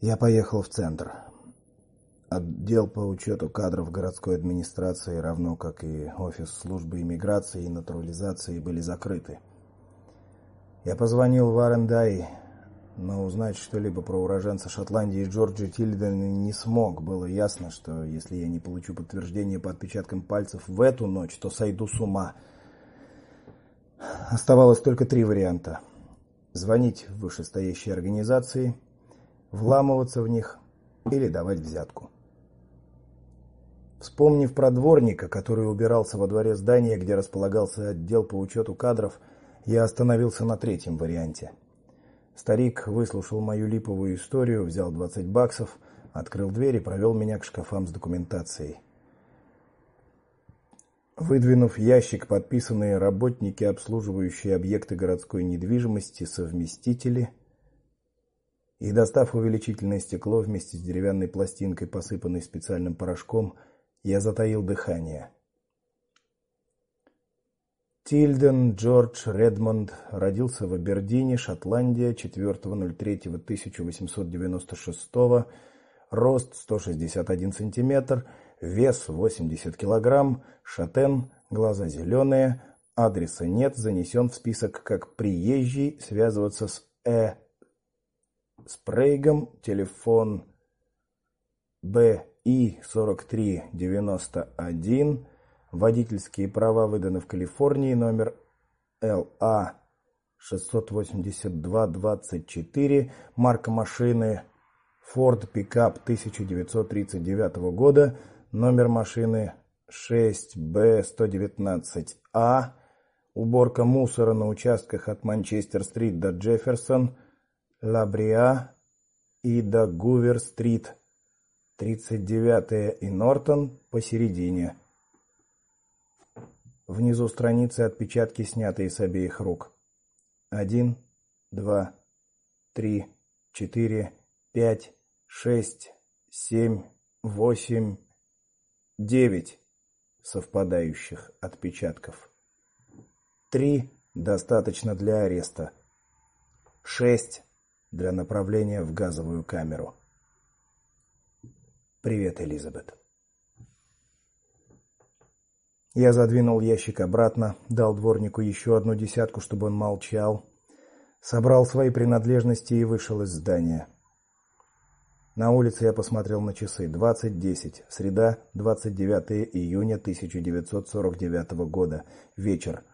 Я поехал в центр. Отдел по учету кадров городской администрации, равно как и офис службы иммиграции и натурализации были закрыты. Я позвонил в Арендай, но узнать что-либо про уроженца Шотландии Джорджа Тильдена не смог. Было ясно, что если я не получу подтверждение по отпечаткам пальцев в эту ночь, то сойду с ума. Оставалось только три варианта: звонить в вышестоящие организации, вламываться в них или давать взятку. Вспомнив про дворника, который убирался во дворе здания, где располагался отдел по учету кадров, я остановился на третьем варианте. Старик выслушал мою липовую историю, взял 20 баксов, открыл дверь и провел меня к шкафам с документацией. Выдвинув ящик, подписанные работники, обслуживающие объекты городской недвижимости, совместители, и достав увеличительное стекло вместе с деревянной пластинкой, посыпанной специальным порошком, я затаил дыхание. Тильден Джордж Редмонд родился в Абердине, Шотландия, 4.03.1896, рост 161 сантиметр, вес 80 килограмм, шатен, глаза зеленые, адреса нет, занесен в список как приезжий, связываться с Э Спрейгом, телефон БИ 4391, водительские права выданы в Калифорнии, номер ЛА 68224, марка машины Ford Pickup 1939 года, номер машины 6Б119А, уборка мусора на участках от Манчестер-стрит до Джефферсон, Лабриа и до Гувер-стрит, 39 и Нортон посередине. Внизу страницы отпечатки, снятые с обеих рук. Один, два, три, четыре, пять, шесть, семь, восемь, девять совпадающих отпечатков. Три достаточно для ареста. Шесть для направления в газовую камеру. Привет, Элизабет. Я задвинул ящик обратно, дал дворнику еще одну десятку, чтобы он молчал, собрал свои принадлежности и вышел из здания. На улице я посмотрел на часы. 20:10. Среда, 29 июня 1949 года. Вечер.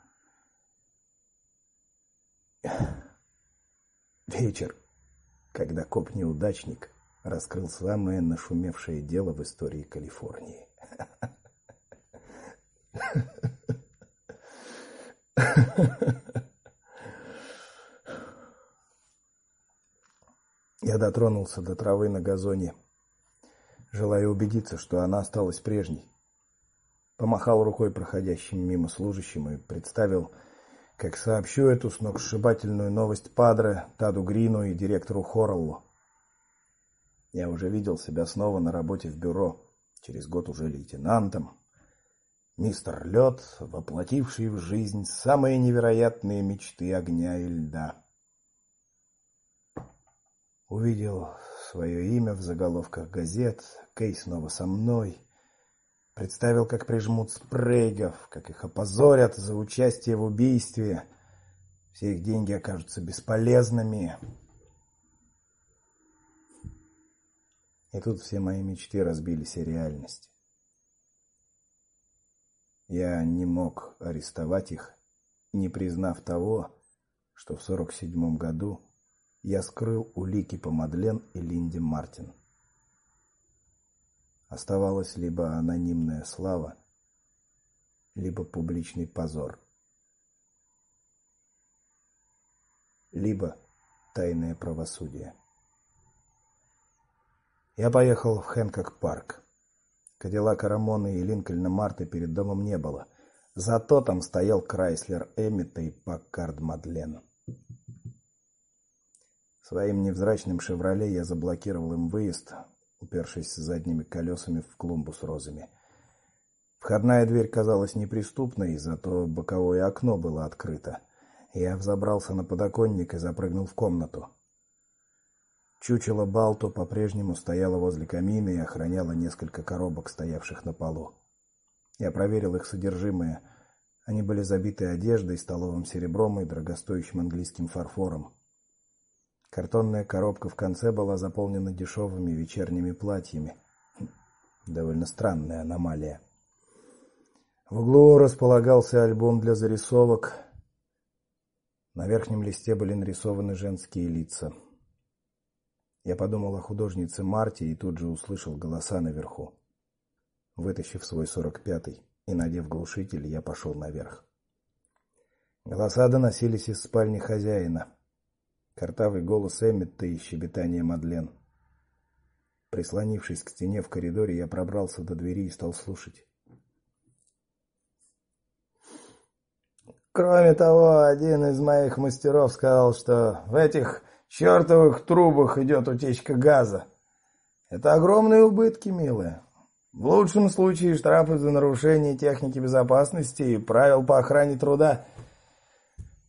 Вечер когда коп-неудачник раскрыл самое нашумевшее дело в истории Калифорнии. Я дотронулся до травы на газоне, желая убедиться, что она осталась прежней. Помахал рукой проходящим мимо служащим и представил, как сообщу эту сногсшибательную новость Падре, Таду Грину и директору Хорреллу. Я уже видел себя снова на работе в бюро, через год уже лейтенантом. Мистер Лед, воплотивший в жизнь самые невероятные мечты огня и льда. Увидел свое имя в заголовках газет, Кей снова со мной. Представил, как прижмут спрейгов, как их опозорят за участие в убийстве. Все их деньги окажутся бесполезными. И тут все мои мечты разбились о реальность. Я не мог арестовать их, не признав того, что в сорок седьмом году я скрыл улики по Мадлен и Линде Мартин. Оставалась либо анонимная слава, либо публичный позор. Либо тайное правосудие. Я поехал в Хэнкок-парк. Кадиллака Рамоны и Линкольна Марты перед домом не было. Зато там стоял Крайслер Эммета и Паккард Мадлен. Своим невзрачным «Шевроле» я заблокировал им выезд, упершись задними колесами в клумбу с розами. Входная дверь казалась неприступной, зато боковое окно было открыто. Я взобрался на подоконник и запрыгнул в комнату. Чучело Балто по-прежнему стояло возле камина и охраняло несколько коробок, стоявших на полу. Я проверил их содержимое. Они были забиты одеждой, столовым серебром и дорогостоящим английским фарфором. Картонная коробка в конце была заполнена дешевыми вечерними платьями. Довольно странная аномалия. В углу располагался альбом для зарисовок. На верхнем листе были нарисованы женские лица. Я подумал о художнице Марте и тут же услышал голоса наверху. Вытащив свой сорок пятый и надев глушитель, я пошел наверх. Голоса доносились из спальни хозяина. Картавый голос Эмметта и щебетание Мадлен. Прислонившись к стене в коридоре, я пробрался до двери и стал слушать. Кроме того, один из моих мастеров сказал, что в этих чертовых трубах идет утечка газа. Это огромные убытки, милая. В лучшем случае штрафы за нарушение техники безопасности и правил по охране труда.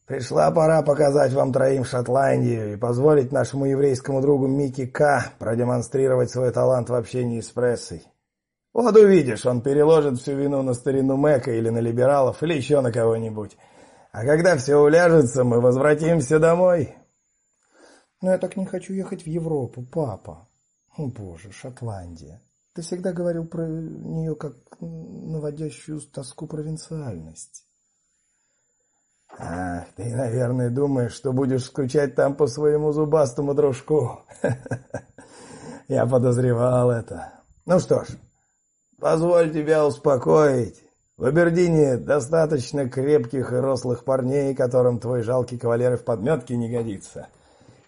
Пришла пора показать вам троим Шотландию и позволить нашему еврейскому другу Микки К продемонстрировать свой талант в общении с прессой. Вот увидишь, он переложит всю вину на старину Мэка или на либералов, или еще на кого-нибудь. А когда все уляжется, мы возвратимся домой. Но я так не хочу ехать в Европу, папа. О, боже, Шотландия. Ты всегда говорил про нее как наводящую тоску провинциальность. Ах, ты, наверное, думаешь, что будешь скучать там по своему зубастому дружку. Я подозревал это. Ну что ж, позволь тебя успокоить. В Абердине достаточно крепких и рослых парней, которым твой жалкий кавалер в подметке не годится.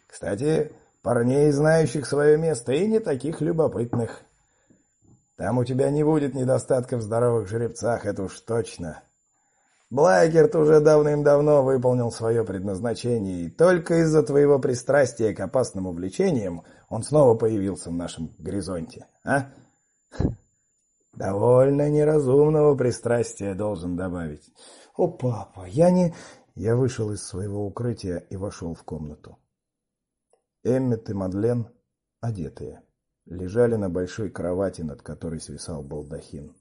Кстати, парней, знающих свое место, и не таких любопытных. Там у тебя не будет недостатка в здоровых жеребцах, это уж точно. Блайкерт уже давным-давно выполнил свое предназначение, и только из-за твоего пристрастия к опасным увлечениям он снова появился в нашем горизонте, а? Довольно неразумного пристрастия, должен добавить. О, папа, я не Я вышел из своего укрытия и вошел в комнату. Эммет и Мадлен, одетые, лежали на большой кровати, над которой свисал балдахин.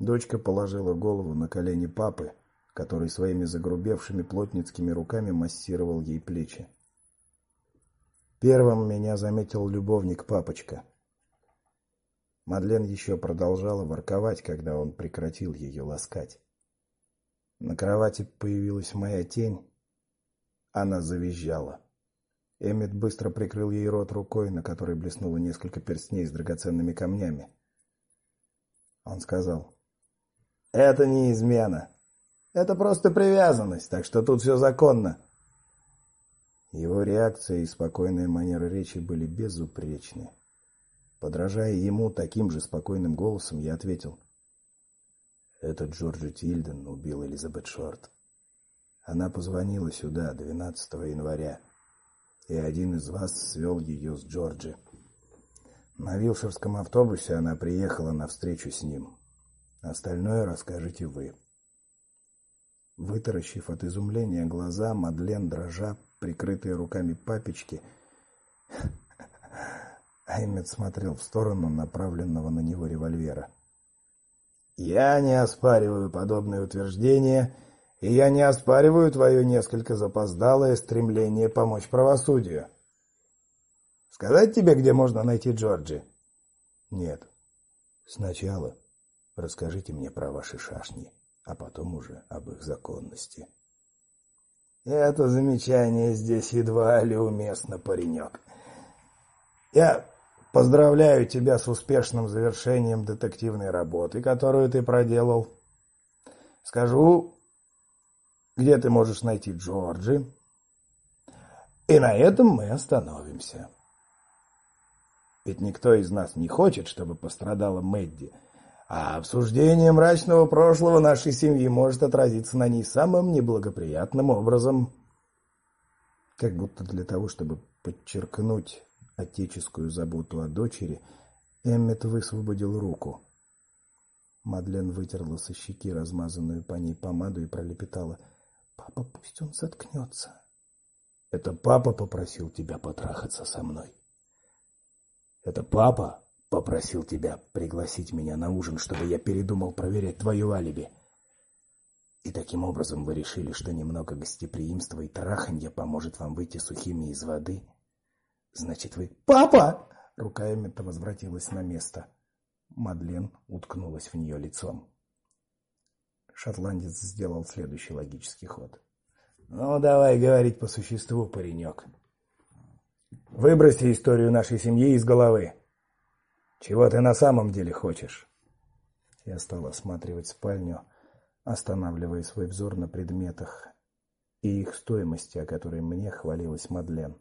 Дочка положила голову на колени папы, который своими загрубевшими плотницкими руками массировал ей плечи. Первым меня заметил любовник папочка. Мадлен еще продолжала ворковать, когда он прекратил ее ласкать. На кровати появилась моя тень. Она завизжала. Эммет быстро прикрыл ей рот рукой, на которой блеснуло несколько перстней с драгоценными камнями. Он сказал: "Это не измена. Это просто привязанность, так что тут все законно". Его реакция и спокойная манера речи были безупречны. Подражая ему таким же спокойным голосом, я ответил: "Это Джорджи Тильден убил Элизабет Шорт. Она позвонила сюда 12 января, и один из вас свел ее с Джорджи. На Вилшерском автобусе она приехала на встречу с ним. Остальное расскажете вы". Вытаращив от изумления глаза, Мадлен дрожа, прикрытая руками папочки, Аймет смотрел в сторону направленного на него револьвера. Я не оспариваю подобные утверждения, и я не оспариваю твое несколько запоздалое стремление помочь правосудию. Сказать тебе, где можно найти Джорджи? Нет. Сначала расскажите мне про ваши шашни, а потом уже об их законности. Это замечание здесь едва ли уместно, паренек. Я Поздравляю тебя с успешным завершением детективной работы, которую ты проделал. Скажу, где ты можешь найти Джорджи. И на этом мы остановимся. Ведь никто из нас не хочет, чтобы пострадала Мэдди, а обсуждение мрачного прошлого нашей семьи может отразиться на ней самым неблагоприятным образом. Как будто для того, чтобы подчеркнуть отеческую заботу о дочери, Эммет высвободил руку. Мадлен вытерла со щеки размазанную по ней помаду и пролепетала: "Папа, пусть он заткнется». Это папа попросил тебя потрахаться со мной. Это папа попросил тебя пригласить меня на ужин, чтобы я передумал проверять твое алиби. И таким образом вы решили, что немного гостеприимства и траханья поможет вам выйти сухими из воды? Значит, вы... Папа! Рука Эммета возвратилась на место. Мадлен уткнулась в нее лицом. Шотландец сделал следующий логический ход. Ну, давай говорить по существу, паренек. Выброси историю нашей семьи из головы. Чего ты на самом деле хочешь? Я стал осматривать спальню, останавливая свой взор на предметах и их стоимости, о которой мне хвалилась Мадлен.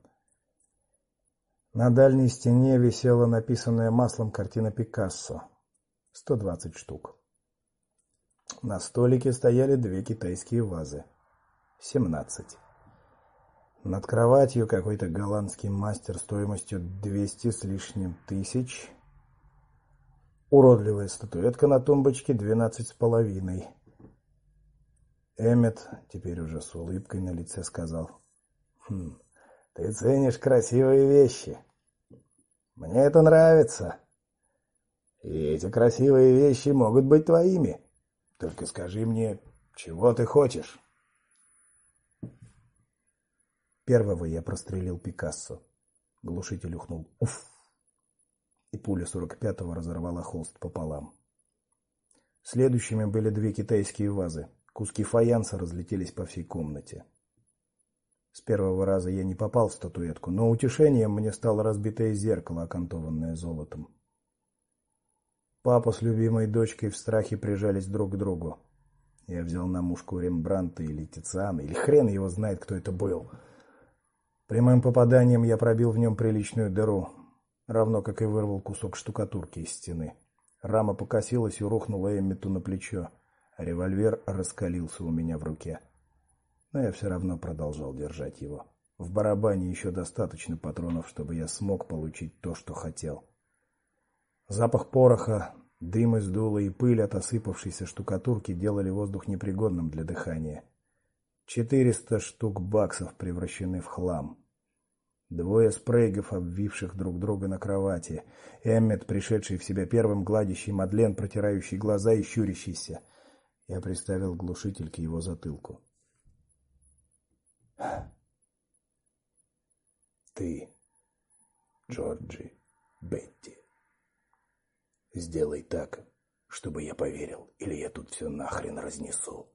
На дальней стене висела написанная маслом картина Пикассо. 120 штук. На столике стояли две китайские вазы. 17. Над кроватью какой-то голландский мастер стоимостью 200 с лишним тысяч. Уродливая статуэтка на тумбочке двенадцать с половиной. Эммет теперь уже с улыбкой на лице сказал: "Хм, ты ценишь красивые вещи. Мне это нравится. И эти красивые вещи могут быть твоими. Только скажи мне, чего ты хочешь?" Первого я прострелил Пикассо. Глушитель ухнул. Уф. И пуля 45-го разорвала холст пополам. Следующими были две китайские вазы. Куски фаянса разлетелись по всей комнате. С первого раза я не попал в статуэтку, но утешением мне стало разбитое зеркало, окантованное золотом. Папа с любимой дочкой в страхе прижались друг к другу. Я взял на мушку Рембрандта или Тициана, или хрен его знает, кто это был. Прямым попаданием я пробил в нем приличную дыру, равно как и вырвал кусок штукатурки из стены. Рама покосилась и рухнула Эммету на плечо, револьвер раскалился у меня в руке. Но я все равно продолжал держать его. В барабане еще достаточно патронов, чтобы я смог получить то, что хотел. Запах пороха, дым из дула и пыль от осыпавшейся штукатурки делали воздух непригодным для дыхания. Четыреста штук баксов превращены в хлам. Двое спрейгов, обвивших друг друга на кровати. Эммет, пришедший в себя первым, гладящий Мадлен, протирающий глаза и щурящийся. Я приставил глушитель к его затылку. Ты, Джорджи Бетти. Сделай так, чтобы я поверил, или я тут все нахрен разнесу.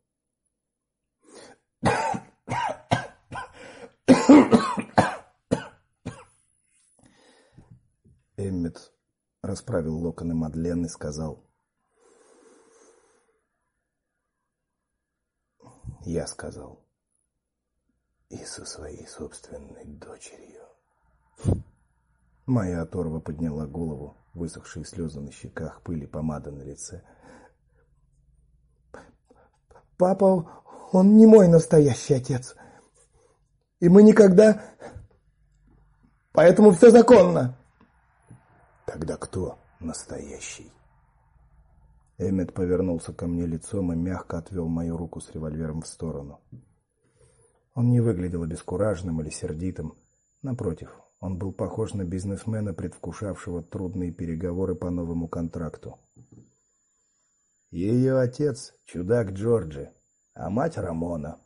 Эммет расправил локоны Мадлен и сказал: "Я сказал и со своей собственной дочерью". Моя оторва подняла голову, высохшие слезы на щеках, пыль и помада на лице. Папа, он не мой настоящий отец. И мы никогда Поэтому все законно. Тогда кто настоящий? Эммет повернулся ко мне лицом и мягко отвел мою руку с револьвером в сторону. Он не выглядел обескураженным или сердитым, напротив, он был похож на бизнесмена, предвкушавшего трудные переговоры по новому контракту. Ее отец чудак Джорджи, а мать Рамона.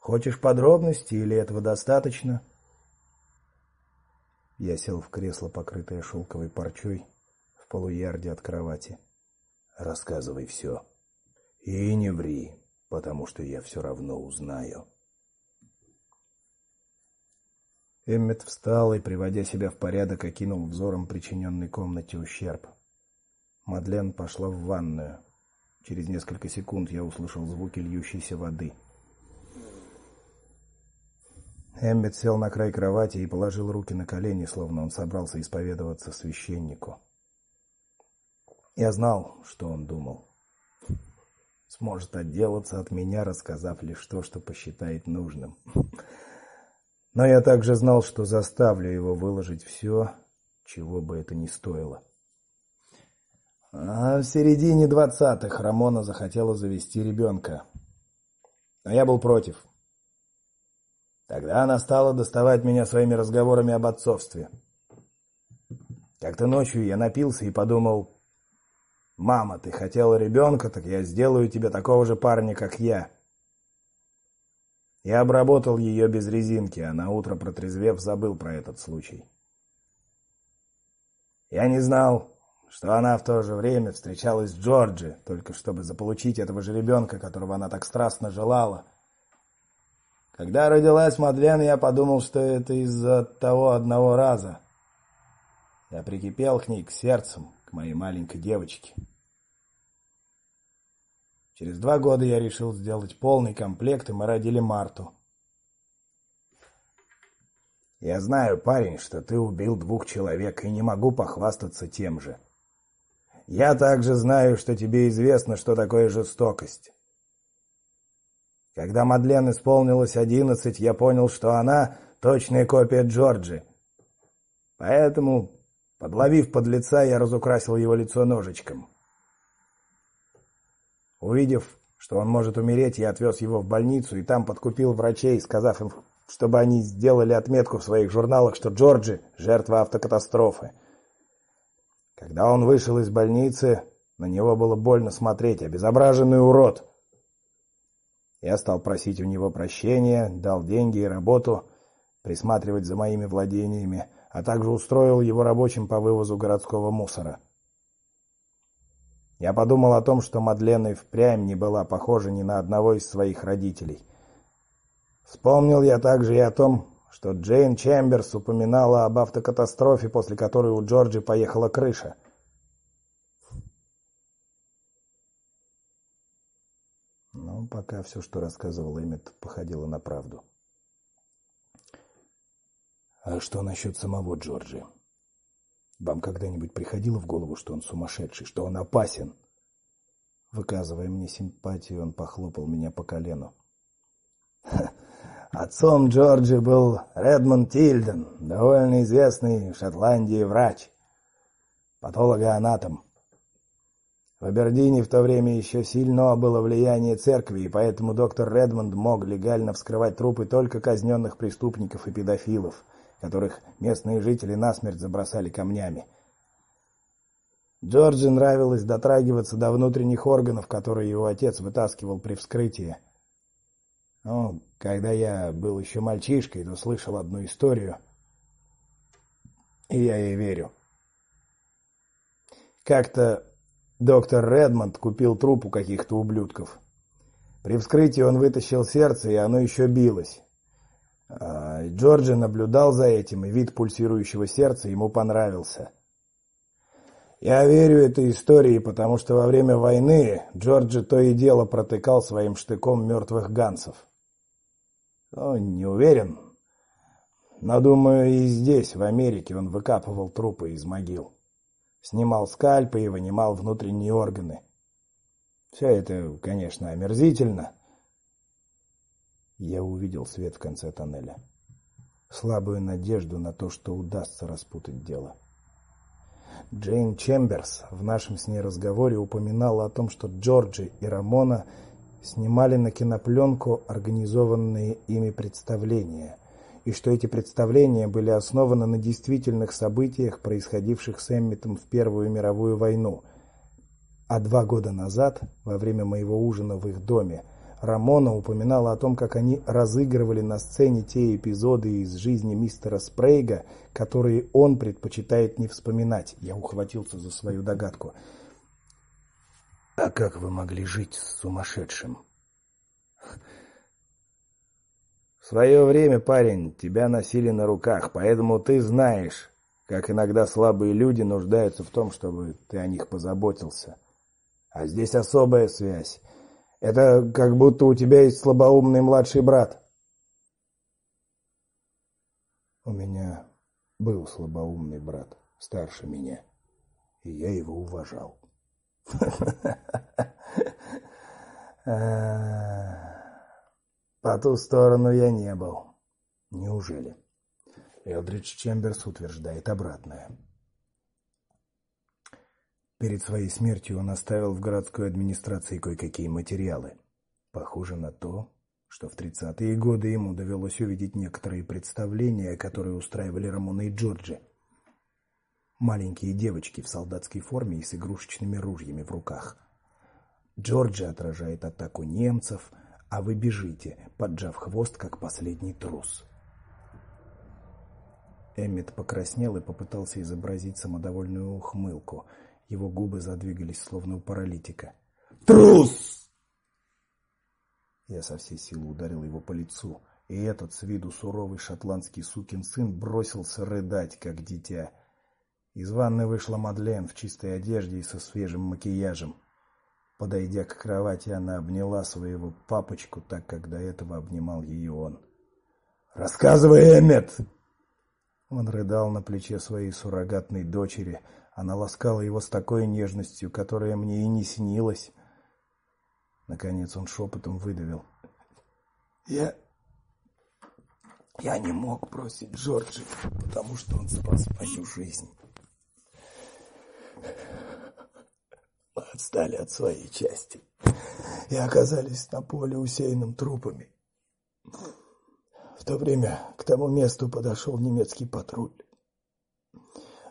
Хочешь подробности или этого достаточно? Я сел в кресло, покрытое шелковой парчой, в полуярде от кровати. Рассказывай все. И не ври, потому что я все равно узнаю. Эммет встал и, приводя себя в порядок, окинул взором причиненный комнате ущерб. Мадлен пошла в ванную. Через несколько секунд я услышал звуки льющейся воды. Эммет сел на край кровати и положил руки на колени, словно он собрался исповедоваться священнику. Я знал, что он думал. Сможет отделаться от меня, рассказав лишь то, что посчитает нужным. Но я также знал, что заставлю его выложить все, чего бы это ни стоило. А в середине двадцатых Рамона захотела завести ребенка. А я был против. Тогда она стала доставать меня своими разговорами об отцовстве. Как-то ночью я напился и подумал: "Мама, ты хотела ребенка, так я сделаю тебе такого же парня, как я". Я обработал ее без резинки, а на утро протрезвев забыл про этот случай. Я не знал, что она в то же время встречалась с Джорджи, только чтобы заполучить этого же ребенка, которого она так страстно желала. Когда родилась Мадлен, я подумал, что это из-за того одного раза. Я прикипел к ней к сердцем, к моей маленькой девочке. Через два года я решил сделать полный комплект, и мы родили Марту. Я знаю, парень, что ты убил двух человек и не могу похвастаться тем же. Я также знаю, что тебе известно, что такое жестокость. Когда Мадлен исполнилось одиннадцать, я понял, что она точная копия Джорджи. Поэтому, подловив подлеца, я разукрасил его лицо ножичком. Увидев, что он может умереть, я отвез его в больницу и там подкупил врачей, сказав им, чтобы они сделали отметку в своих журналах, что Джорджи жертва автокатастрофы. Когда он вышел из больницы, на него было больно смотреть, обезображенный урод. Я стал просить у него прощения, дал деньги и работу присматривать за моими владениями, а также устроил его рабочим по вывозу городского мусора. Я подумал о том, что Мадлен и впрямь не была похожа ни на одного из своих родителей. Вспомнил я также и о том, что Джейн Чемберс упоминала об автокатастрофе, после которой у Джорджи поехала крыша. Но пока все, что рассказывал Эммет, походило на правду. А что насчет самого Джорджи? Вам когда-нибудь приходило в голову, что он сумасшедший, что он опасен? Выказывая мне симпатию, он похлопал меня по колену. Отцом Джорджи был Редмонд Тильден, довольно известный в Шотландии врач, патологоанатом. В Абердине в то время еще сильно было влияние церкви, и поэтому доктор Редмонд мог легально вскрывать трупы только казненных преступников и педофилов, которых местные жители насмерть забросали камнями. Джорджи нравилось дотрагиваться до внутренних органов, которые его отец вытаскивал при вскрытии. Ну, когда я был еще мальчишкой, то слышал одну историю, и я ей верю. Как-то доктор Редмонд купил труп у каких-то ублюдков. При вскрытии он вытащил сердце, и оно еще билось. А Джорджи наблюдал за этим, и вид пульсирующего сердца ему понравился. Я верю этой истории, потому что во время войны Джорджи то и дело протыкал своим штыком мертвых ганцев. Ну, не уверен. Но думаю, и здесь, в Америке, он выкапывал трупы из могил. Снимал скальпы и вынимал внутренние органы. Все это, конечно, омерзительно. Я увидел свет в конце тоннеля. Слабую надежду на то, что удастся распутать дело. Джейн Чемберс в нашем с ней разговоре упоминала о том, что Джорджи и Рамона снимали на кинопленку организованные ими представления, и что эти представления были основаны на действительных событиях, происходивших с Эмметом в Первую мировую войну. А два года назад, во время моего ужина в их доме, Рамона упоминала о том, как они разыгрывали на сцене те эпизоды из жизни мистера Спрейга, которые он предпочитает не вспоминать. Я ухватился за свою догадку. А как вы могли жить с сумасшедшим? Свое время, парень, тебя носили на руках, поэтому ты знаешь, как иногда слабые люди нуждаются в том, чтобы ты о них позаботился. А здесь особая связь. Это как будто у тебя есть слабоумный младший брат. У меня был слабоумный брат, старше меня, и я его уважал. По ту сторону я не был. Неужели? Элдридж Чемберс утверждает обратное. Перед своей смертью он оставил в городской администрации кое-какие материалы. Похоже на то, что в тридцатые годы ему довелось увидеть некоторые представления, которые устраивали Рамона и Джорджи. Маленькие девочки в солдатской форме и с игрушечными ружьями в руках. Джорджи отражает атаку немцев, а вы бежите, поджав хвост, как последний трус. Эммет покраснел и попытался изобразить самодовольную ухмылку. Его губы задвигались словно у паралитика. Трус! Я со всей силы ударил его по лицу, и этот с виду суровый шотландский сукин сын бросился рыдать, как дитя. Из ванной вышла Мадлен в чистой одежде и со свежим макияжем. Подойдя к кровати, она обняла своего папочку, так как до этого обнимал ее он. "Рассказывай, Эммет", он рыдал на плече своей суррогатной дочери. Она ласкала его с такой нежностью, которая мне и не снилась. Наконец он шепотом выдавил: "Я я не мог бросить Джорджи, потому что он спас мою жизнь. Отстали от своей части и оказались на поле усеянном трупами то время к тому месту подошел немецкий патруль.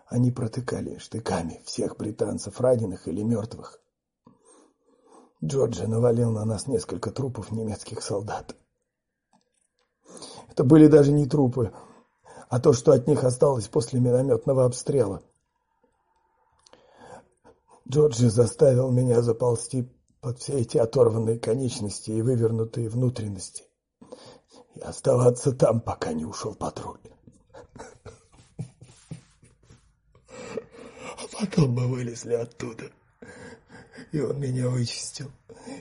Они протыкали штыками всех британцев, раненых или мертвых. Джорджи навалил на нас несколько трупов немецких солдат. Это были даже не трупы, а то, что от них осталось после минометного обстрела. Джорджи заставил меня заползти под все эти оторванные конечности и вывернутые внутренности и оставаться там, пока не ушел патруль. А потом мы вылезли оттуда, и он меня вычистил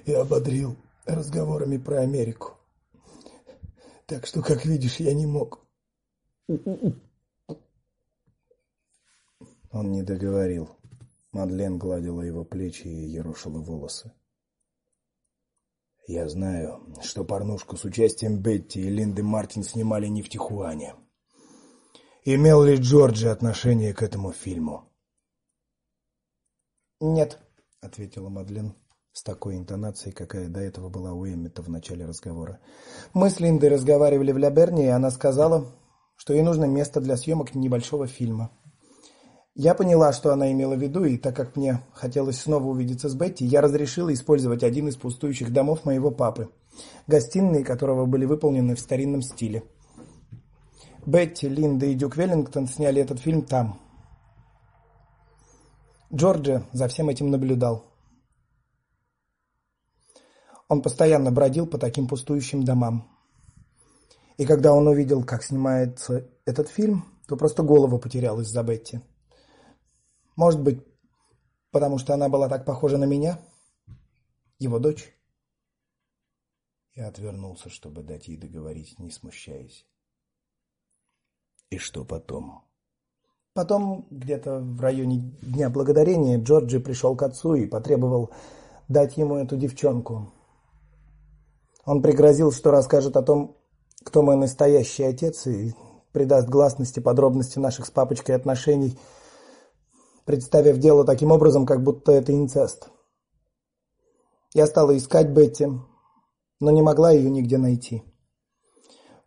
и ободрил разговорами про Америку. Так что, как видишь, я не мог. Он не договорил. Мадлен гладила его плечи и ерошила волосы. Я знаю, что порнушку с участием Бетти и Линды Мартин снимали не в Тихуане. Имел ли Джорджи отношение к этому фильму? Нет, ответила Мадлен с такой интонацией, какая до этого была у Эммета в начале разговора. Мы с Линдой разговаривали в Ляберне, и она сказала, что ей нужно место для съемок небольшого фильма. Я поняла, что она имела в виду, и так как мне хотелось снова увидеться с Бетти, я разрешила использовать один из пустующих домов моего папы, гостиные которого были выполнены в старинном стиле. Бетти, Линда и Дюк Веллингтон сняли этот фильм там. Джорджи за всем этим наблюдал. Он постоянно бродил по таким пустующим домам. И когда он увидел, как снимается этот фильм, то просто голову потерял из-за Бетти. Может быть, потому что она была так похожа на меня, его дочь. Я отвернулся, чтобы дать ей договорить, не смущаясь. И что потом? Потом, где-то в районе Дня Благодарения, Джорджи пришел к отцу и потребовал дать ему эту девчонку. Он пригрозил, что расскажет о том, кто мой настоящий отец и придаст гласности подробности наших с папочкой отношений – представив дело таким образом, как будто это инцест. Я стала искать Бетти, но не могла ее нигде найти.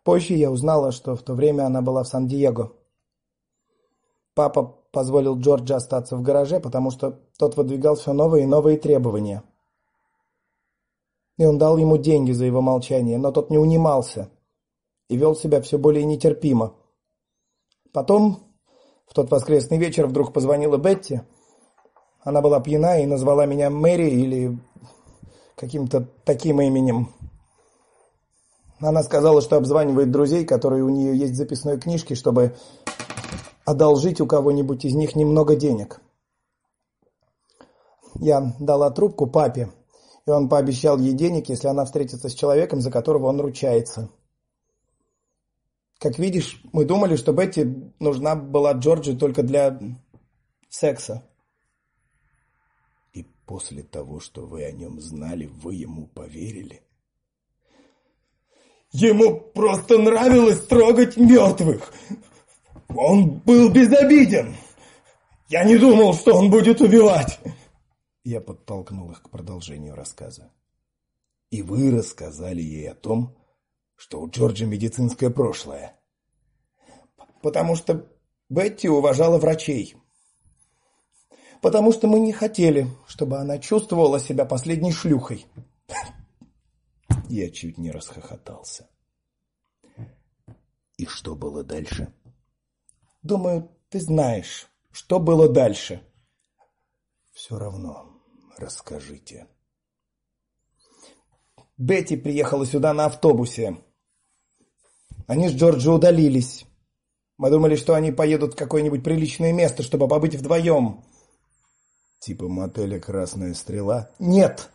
Позже я узнала, что в то время она была в Сан-Диего. Папа позволил Джорджу остаться в гараже, потому что тот выдвигал все новые и новые требования. И он дал ему деньги за его молчание, но тот не унимался и вел себя все более нетерпимо. Потом в тот воскресный вечер вдруг позвонила Бетти. Она была пьяна и назвала меня Мэри или каким-то таким именем. Она сказала, что обзванивает друзей, которые у нее есть в записной книжке, чтобы одолжить у кого-нибудь из них немного денег. Я дала трубку папе, и он пообещал ей денег, если она встретится с человеком, за которого он ручается. Как видишь, мы думали, что Бетти нужна была Джорджи только для секса. И после того, что вы о нем знали, вы ему поверили? Ему просто нравилось трогать мертвых. Он был безобиден. Я не думал, что он будет убивать. Я подтолкнул их к продолжению рассказа. И вы рассказали ей о том, что у Джорджа медицинское прошлое. Потому что Бетти уважала врачей. Потому что мы не хотели, чтобы она чувствовала себя последней шлюхой. Я чуть не расхохотался. И что было дальше? Думаю, ты знаешь, что было дальше. Все равно расскажите. Бетти приехала сюда на автобусе. Они с Джорджи удалились. Мы думали, что они поедут в какое-нибудь приличное место, чтобы побыть вдвоем. Типа мотеля Красная стрела? Нет.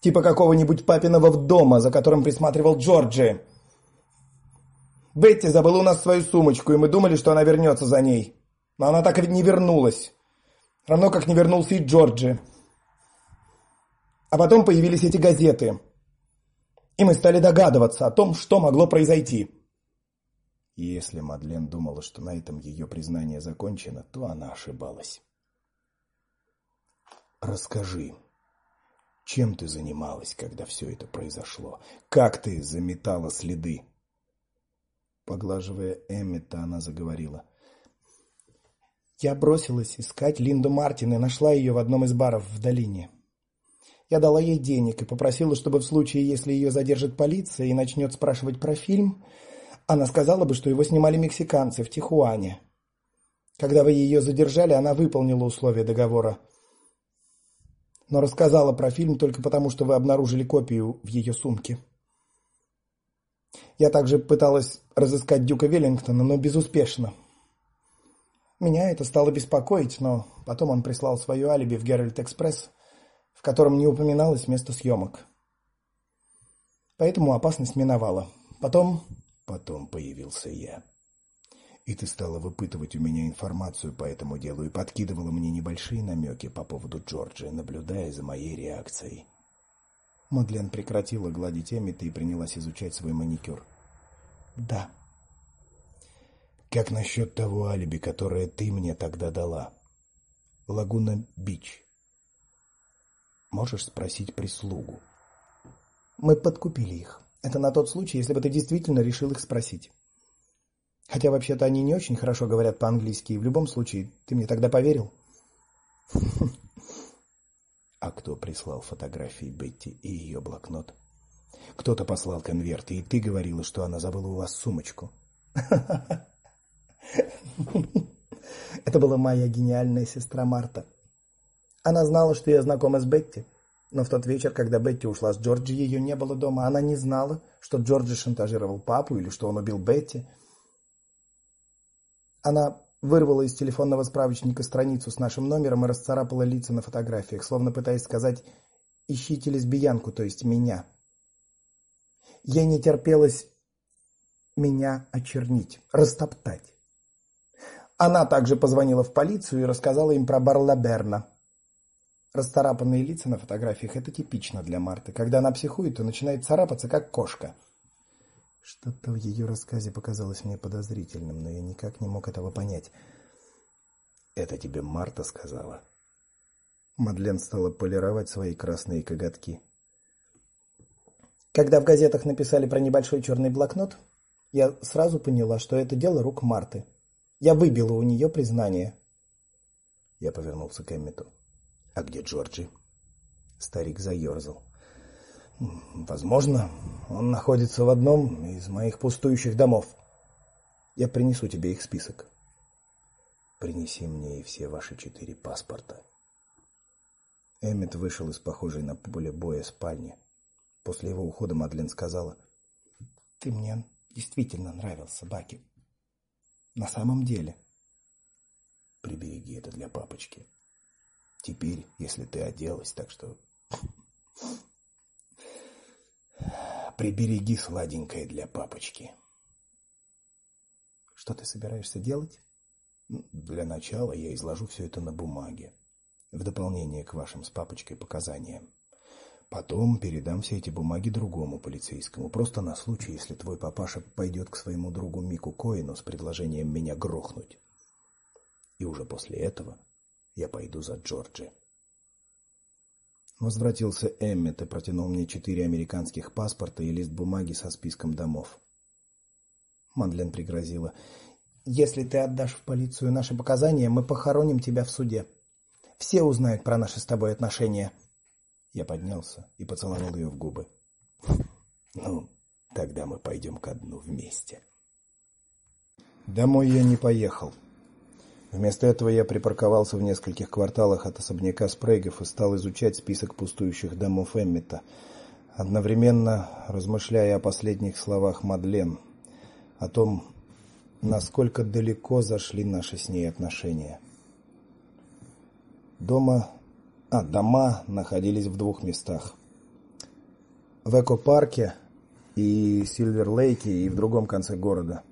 Типа какого-нибудь папиного дома, за которым присматривал Джорджи. Бетти забыла у нас свою сумочку, и мы думали, что она вернется за ней. Но она так и не вернулась. Равно как не вернулся и Джорджи. А потом появились эти газеты. И мы стали догадываться о том, что могло произойти. И если Мадлен думала, что на этом ее признание закончено, то она ошибалась. Расскажи, чем ты занималась, когда все это произошло? Как ты заметала следы? Поглаживая Эммета, она заговорила. Я бросилась искать Линду Мартин и нашла ее в одном из баров в долине. Я дала ей денег и попросила, чтобы в случае, если ее задержит полиция и начнет спрашивать про фильм, она сказала бы, что его снимали мексиканцы в Тихуане. Когда вы ее задержали, она выполнила условия договора. Но рассказала про фильм только потому, что вы обнаружили копию в ее сумке. Я также пыталась разыскать Дюка Веллингтона, но безуспешно. Меня это стало беспокоить, но потом он прислал свое алиби в Геральт Экспресс, в котором не упоминалось место съемок. Поэтому опасность миновала. Потом потом появился я. И ты стала выпытывать у меня информацию по этому делу и подкидывала мне небольшие намеки по поводу Джорджа, наблюдая за моей реакцией. Мадлен прекратила гладить Эммета и принялась изучать свой маникюр. Да. Как насчет того алиби, которое ты мне тогда дала? Лагуна-Бич. Можешь спросить прислугу. Мы подкупили их. Это на тот случай, если бы ты действительно решил их спросить. Хотя вообще-то они не очень хорошо говорят по-английски, и в любом случае, ты мне тогда поверил? А кто прислал фотографии Бетти и ее блокнот? Кто-то послал конверты, и ты говорила, что она забыла у вас сумочку. Это была моя гениальная сестра Марта. Она знала, что я знакома с Бетти, но в тот вечер, когда Бетти ушла с Джорджи, ее не было дома. Она не знала, что Джорджи шантажировал папу или что он убил Бетти. Она вырвала из телефонного справочника страницу с нашим номером и расцарапала лица на фотографиях, словно пытаясь сказать: "Ищите лесбиянку, то есть меня". Ей не терпелось меня очернить, растоптать. Она также позвонила в полицию и рассказала им про Барлаберна. Расцарапанные лица на фотографиях это типично для Марты. Когда она психует, то начинает царапаться как кошка. Что-то в ее рассказе показалось мне подозрительным, но я никак не мог этого понять. Это тебе Марта сказала? Мадлен стала полировать свои красные коготки. Когда в газетах написали про небольшой черный блокнот, я сразу поняла, что это дело рук Марты. Я выбила у нее признание. Я повернулся к Эммету. А где Джорджи? Старик заерзал. Возможно, он находится в одном из моих пустующих домов. Я принесу тебе их список. Принеси мне и все ваши четыре паспорта. Эммет вышел из похожей на поле боя спальни. После его ухода Мадлен сказала: "Ты мне действительно нравился, Баки. На самом деле. Прибереги это для папочки. Теперь, если ты оделась, так что Прибереги сладенькое для папочки. Что ты собираешься делать? Для начала я изложу все это на бумаге, в дополнение к вашим с папочкой показаниям. Потом передам все эти бумаги другому полицейскому, просто на случай, если твой папаша пойдет к своему другу Мику Коину с предложением меня грохнуть. И уже после этого я пойду за Джорджи. Возвратился Эммет и протянул мне четыре американских паспорта и лист бумаги со списком домов. Мадлен пригрозила: "Если ты отдашь в полицию наши показания, мы похороним тебя в суде. Все узнают про наши с тобой отношения". Я поднялся и поцеловал ее в губы. Ну, тогда мы пойдем ко дну вместе. Домой я не поехал. Вместо этого я припарковался в нескольких кварталах от особняка Спрейгов и стал изучать список пустующих домов Эммета, одновременно размышляя о последних словах Мадлен, о том, насколько далеко зашли наши с ней отношения. Дома, а дома находились в двух местах. В экопарке и Сильвер-Лейке и в другом конце города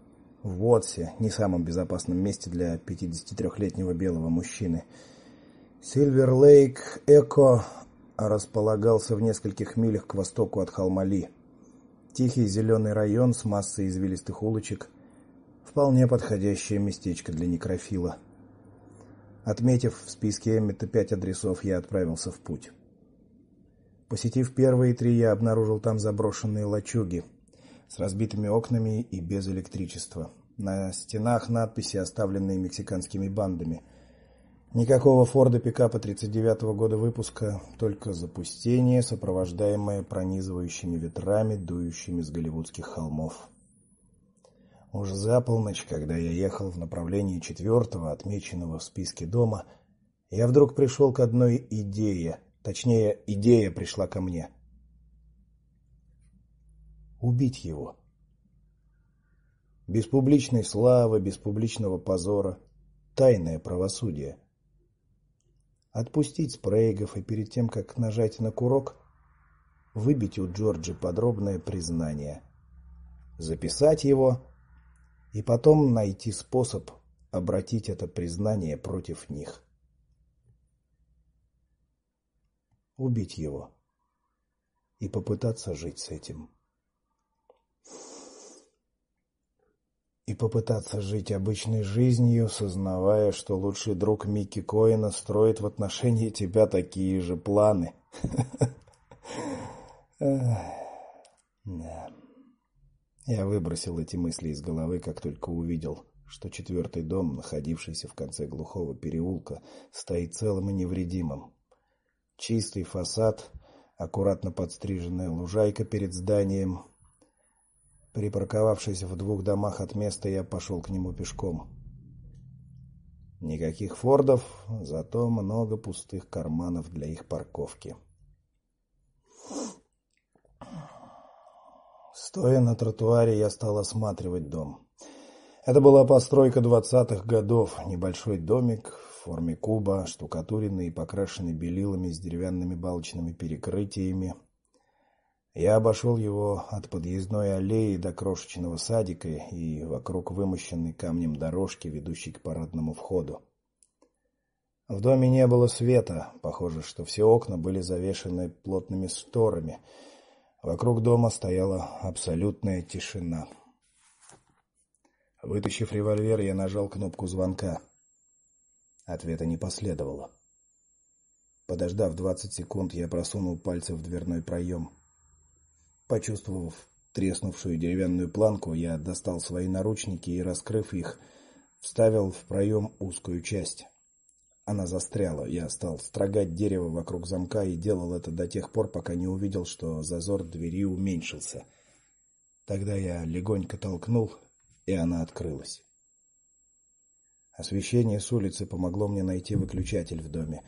в Уотсе, не самом безопасном месте для 53-летнего белого мужчины. Сильвер-Лейк Эко располагался в нескольких милях к востоку от Халмали. Тихий зеленый район с массой извилистых улочек, вполне подходящее местечко для некрофила. Отметив в списке Эммета пять адресов, я отправился в путь. Посетив первые три, я обнаружил там заброшенные лачуги – с разбитыми окнами и без электричества. На стенах надписи, оставленные мексиканскими бандами. Никакого Форда пикапа 39-го года выпуска, только запустение, сопровождаемое пронизывающими ветрами, дующими с голливудских холмов. Уже за полночь, когда я ехал в направлении четвертого, отмеченного в списке дома, я вдруг пришел к одной идее, точнее, идея пришла ко мне убить его. Без публичной славы, без публичного позора, тайное правосудие. Отпустить Спрейгов и перед тем, как нажать на курок, выбить у Джорджи подробное признание, записать его и потом найти способ обратить это признание против них. Убить его и попытаться жить с этим. И попытаться жить обычной жизнью, сознавая, что лучший друг Микки Коэна строит в отношении тебя такие же планы. Я выбросил эти мысли из головы, как только увидел, что четвертый дом, находившийся в конце глухого переулка, стоит целым и невредимым. Чистый фасад, аккуратно подстриженная лужайка перед зданием, Припарковавшись в двух домах от места, я пошел к нему пешком. Никаких Фордов, зато много пустых карманов для их парковки. Стоя на тротуаре, я стал осматривать дом. Это была постройка двадцатых годов, небольшой домик в форме куба, штукатуренный и покрашенный белилами с деревянными балочными перекрытиями. Я обошел его от подъездной аллеи до крошечного садика и вокруг вымощенной камнем дорожки, ведущей к парадному входу. В доме не было света, похоже, что все окна были завешены плотными шторами. Вокруг дома стояла абсолютная тишина. Вытащив револьвер, я нажал кнопку звонка. Ответа не последовало. Подождав двадцать секунд, я просунул пальцы в дверной проем. Почувствовав треснувшую деревянную планку, я достал свои наручники и, раскрыв их, вставил в проем узкую часть. Она застряла. Я стал строгать дерево вокруг замка и делал это до тех пор, пока не увидел, что зазор двери уменьшился. Тогда я легонько толкнул, и она открылась. Освещение с улицы помогло мне найти выключатель в доме.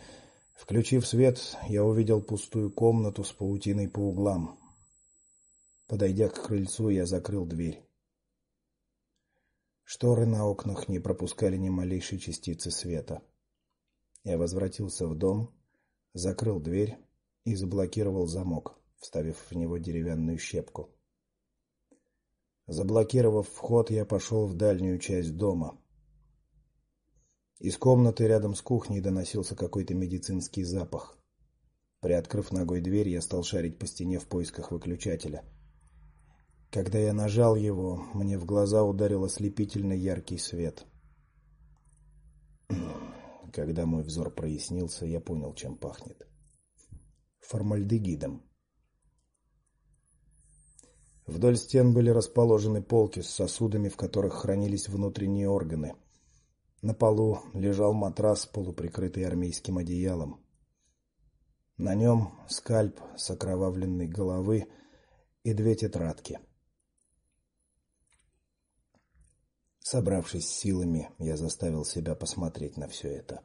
Включив свет, я увидел пустую комнату с паутиной по углам. Подойдя к крыльцу, я закрыл дверь. Шторы на окнах не пропускали ни малейшей частицы света. Я возвратился в дом, закрыл дверь и заблокировал замок, вставив в него деревянную щепку. Заблокировав вход, я пошел в дальнюю часть дома. Из комнаты рядом с кухней доносился какой-то медицинский запах. Приоткрыв ногой дверь, я стал шарить по стене в поисках выключателя. Когда я нажал его, мне в глаза ударил ослепительно яркий свет. Когда мой взор прояснился, я понял, чем пахнет. формальдегидом. Вдоль стен были расположены полки с сосудами, в которых хранились внутренние органы. На полу лежал матрас, полуприкрытый армейским одеялом. На нем скальп с окровавленной головы и две тетрадки. Собравшись силами, я заставил себя посмотреть на все это.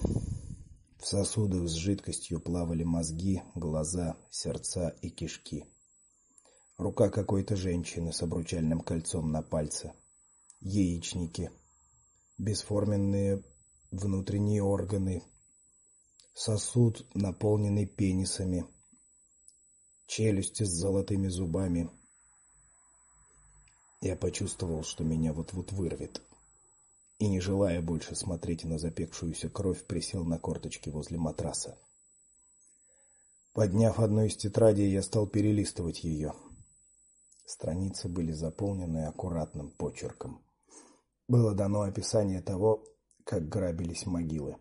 В сосудах с жидкостью плавали мозги, глаза, сердца и кишки. Рука какой-то женщины с обручальным кольцом на пальце. Яичники, бесформенные внутренние органы, сосуд, наполненный пенисами, челюсти с золотыми зубами. Я почувствовал, что меня вот-вот вырвет. И не желая больше смотреть на запекшуюся кровь, присел на корточки возле матраса. Подняв одну из тетрадей, я стал перелистывать ее. Страницы были заполнены аккуратным почерком. Было дано описание того, как грабились могилы.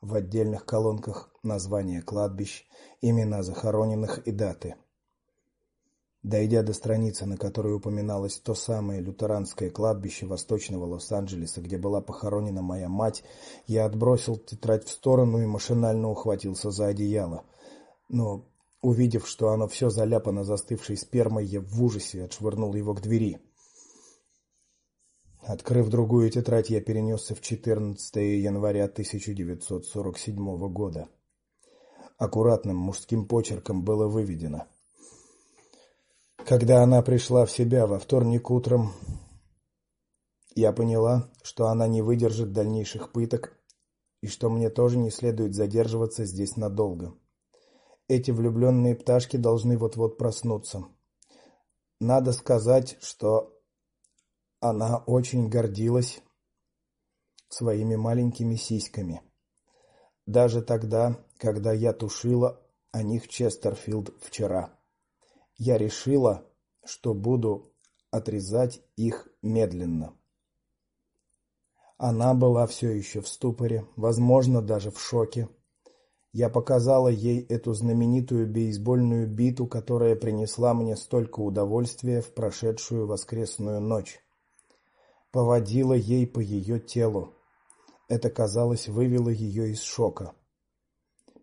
В отдельных колонках названия кладбищ, имена захороненных и даты. Дойдя до страницы, на которой упоминалось то самое лютеранское кладбище восточного Лос-Анджелеса, где была похоронена моя мать, я отбросил тетрадь в сторону и машинально ухватился за одеяло. Но, увидев, что оно все заляпано застывшей спермой, я в ужасе отшвырнул его к двери. Открыв другую тетрадь, я перенесся в 14 января 1947 года. Аккуратным мужским почерком было выведено: Когда она пришла в себя во вторник утром, я поняла, что она не выдержит дальнейших пыток и что мне тоже не следует задерживаться здесь надолго. Эти влюбленные пташки должны вот-вот проснуться. Надо сказать, что она очень гордилась своими маленькими сиськами. Даже тогда, когда я тушила о них Честерфилд вчера. Я решила, что буду отрезать их медленно. Она была все еще в ступоре, возможно, даже в шоке. Я показала ей эту знаменитую бейсбольную биту, которая принесла мне столько удовольствия в прошедшую воскресную ночь поводила ей по ее телу. Это, казалось, вывело ее из шока.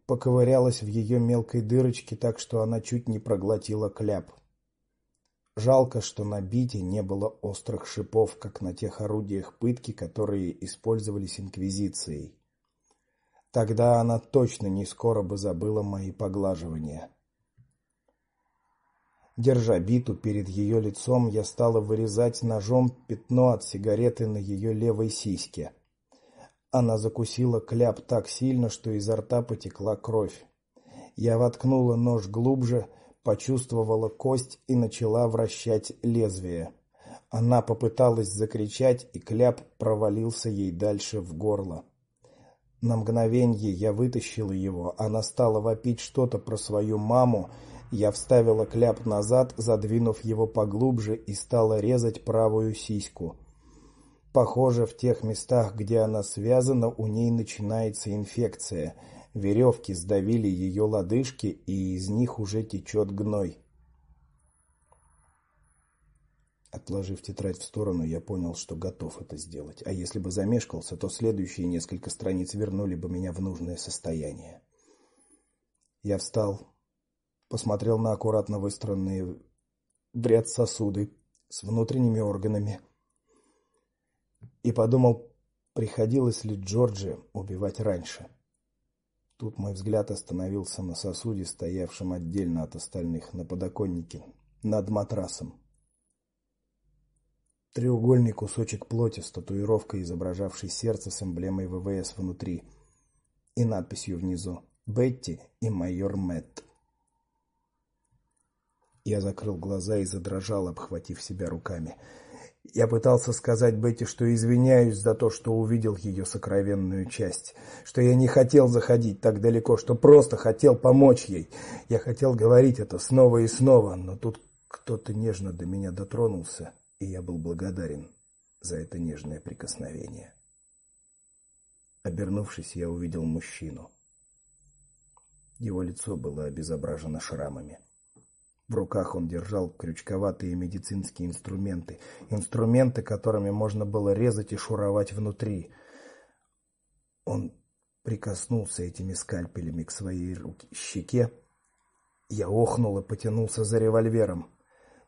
Поковырялась в ее мелкой дырочке так, что она чуть не проглотила кляп. Жалко, что на бите не было острых шипов, как на тех орудиях пытки, которые использовались инквизицией. Тогда она точно не скоро бы забыла мои поглаживания. Держа биту перед ее лицом, я стала вырезать ножом пятно от сигареты на ее левой сиське. Она закусила кляп так сильно, что изо рта потекла кровь. Я воткнула нож глубже, почувствовала кость и начала вращать лезвие. Она попыталась закричать, и кляп провалился ей дальше в горло. На мгновение я вытащила его. Она стала вопить что-то про свою маму, я вставила кляп назад, задвинув его поглубже и стала резать правую сиську. Похоже, в тех местах, где она связана, у ней начинается инфекция. Веревки сдавили ее лодыжки, и из них уже течет гной. Отложив тетрадь в сторону, я понял, что готов это сделать. А если бы замешкался, то следующие несколько страниц вернули бы меня в нужное состояние. Я встал, посмотрел на аккуратно выстроенные в ряд сосуды с внутренними органами и подумал, приходилось ли Джорджи убивать раньше. Тут мой взгляд остановился на сосуде, стоявшем отдельно от остальных на подоконнике над матрасом. Треугольный кусочек плоти с татуировкой, изображавшей сердце с эмблемой ВВС внутри и надписью внизу: Бетти и майор Мэтт. Я закрыл глаза и задрожал, обхватив себя руками. Я пытался сказать Бетти, что извиняюсь за то, что увидел ее сокровенную часть, что я не хотел заходить так далеко, что просто хотел помочь ей. Я хотел говорить это снова и снова, но тут кто-то нежно до меня дотронулся, и я был благодарен за это нежное прикосновение. Обернувшись, я увидел мужчину. Его лицо было обезображено шрамами. В руках он держал крючковатые медицинские инструменты, инструменты, которыми можно было резать и шуровать внутри. Он прикоснулся этими скальпелями к своей руке, щеке. Я охнул и потянулся за револьвером.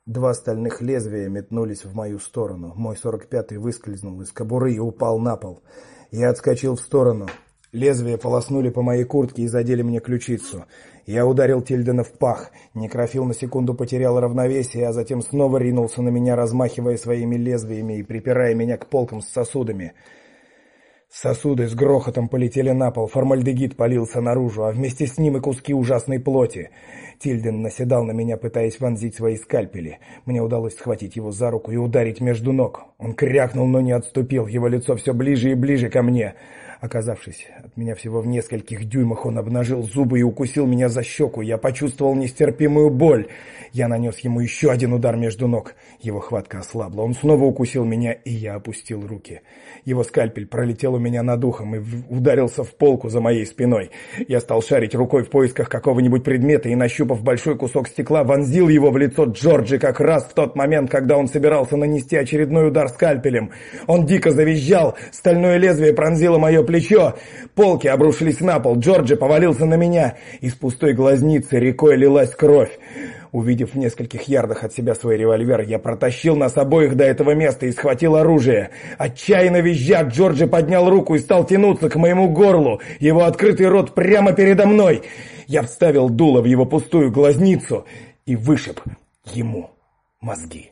Два стальных лезвия метнулись в мою сторону. Мой сорок пятый выскользнул из кобуры и упал на пол. Я отскочил в сторону. Лезвия полоснули по моей куртке и задели мне ключицу. Я ударил Тильдена в пах. Некрофил на секунду потерял равновесие, а затем снова ринулся на меня, размахивая своими лезвиями и припирая меня к полкам с сосудами. Сосуды с грохотом полетели на пол, формальдегид полился наружу, а вместе с ним и куски ужасной плоти. Тильден наседал на меня, пытаясь вонзить свои скальпели. Мне удалось схватить его за руку и ударить между ног. Он крякнул, но не отступил, его лицо все ближе и ближе ко мне. Оказавшись от меня всего в нескольких дюймах, он обнажил зубы и укусил меня за щеку. Я почувствовал нестерпимую боль. Я нанес ему еще один удар между ног. Его хватка ослабла. Он снова укусил меня, и я опустил руки. Его скальпель пролетел у меня над ухом и ударился в полку за моей спиной. Я стал шарить рукой в поисках какого-нибудь предмета и, нащупав большой кусок стекла, вонзил его в лицо Джорджи как раз в тот момент, когда он собирался нанести очередной удар скальпелем. Он дико завизжал, стальное лезвие пронзило мое плечо. Полки обрушились на пол, Джорджи повалился на меня. Из пустой глазницы рекой лилась кровь. Увидев в нескольких ярдах от себя свой револьвер, я протащил нас обоих до этого места и схватил оружие. Отчаянно визжа, Джорджи поднял руку и стал тянуться к моему горлу. Его открытый рот прямо передо мной. Я вставил дуло в его пустую глазницу и вышиб ему мозги.